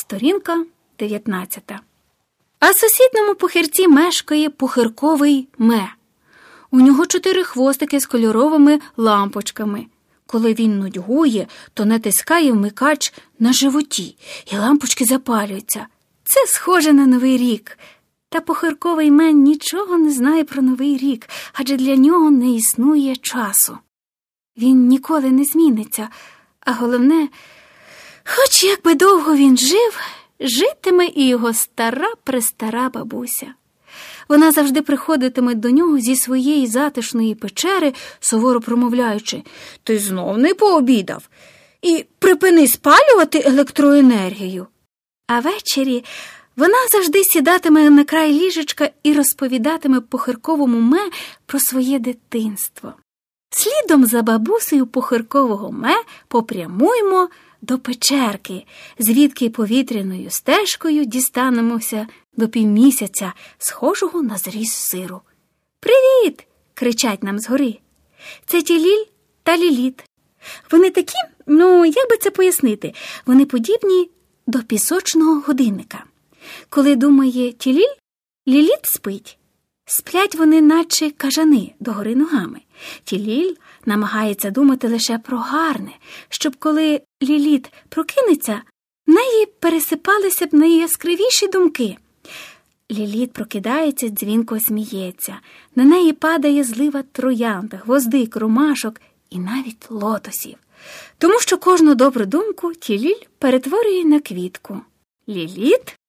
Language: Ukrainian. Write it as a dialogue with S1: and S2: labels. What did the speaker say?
S1: Сторінка 19. А сусідному пухирці мешкає пухирковий ме. У нього чотири хвостики з кольоровими лампочками. Коли він нудьгує, то натискає вмикач на животі, і лампочки запалюються. Це схоже на Новий рік. Та похирковий мен нічого не знає про Новий рік, адже для нього не існує часу. Він ніколи не зміниться, а головне, хоч як би довго він жив, житиме і його стара престара бабуся. Вона завжди приходитиме до нього зі своєї затишної печери, суворо промовляючи Ти знов не пообідав і припини спалювати електроенергію. А ввечері вона завжди сідатиме на край ліжечка і розповідатиме похирковому ме про своє дитинство. Слідом за бабусею похиркового ме попрямуємо до печерки, звідки повітряною стежкою дістанемося до півмісяця, схожого на зріз сиру. Привіт! кричать нам згори. Це Тіліль та Ліліт. Вони такі, ну, як би це пояснити, вони подібні до пісочного годинника. Коли думає Тіліль, Ліліт спить. Сплять вони, наче кажани, догори ногами. Тіліль намагається думати лише про гарне, щоб коли Ліліт прокинеться, в неї пересипалися б найяскравіші думки. Ліліт прокидається, дзвінко сміється, на неї падає злива троянд, гвоздик, ромашок і навіть лотосів. Тому що кожну добру думку тіліль перетворює на квітку. Ліліт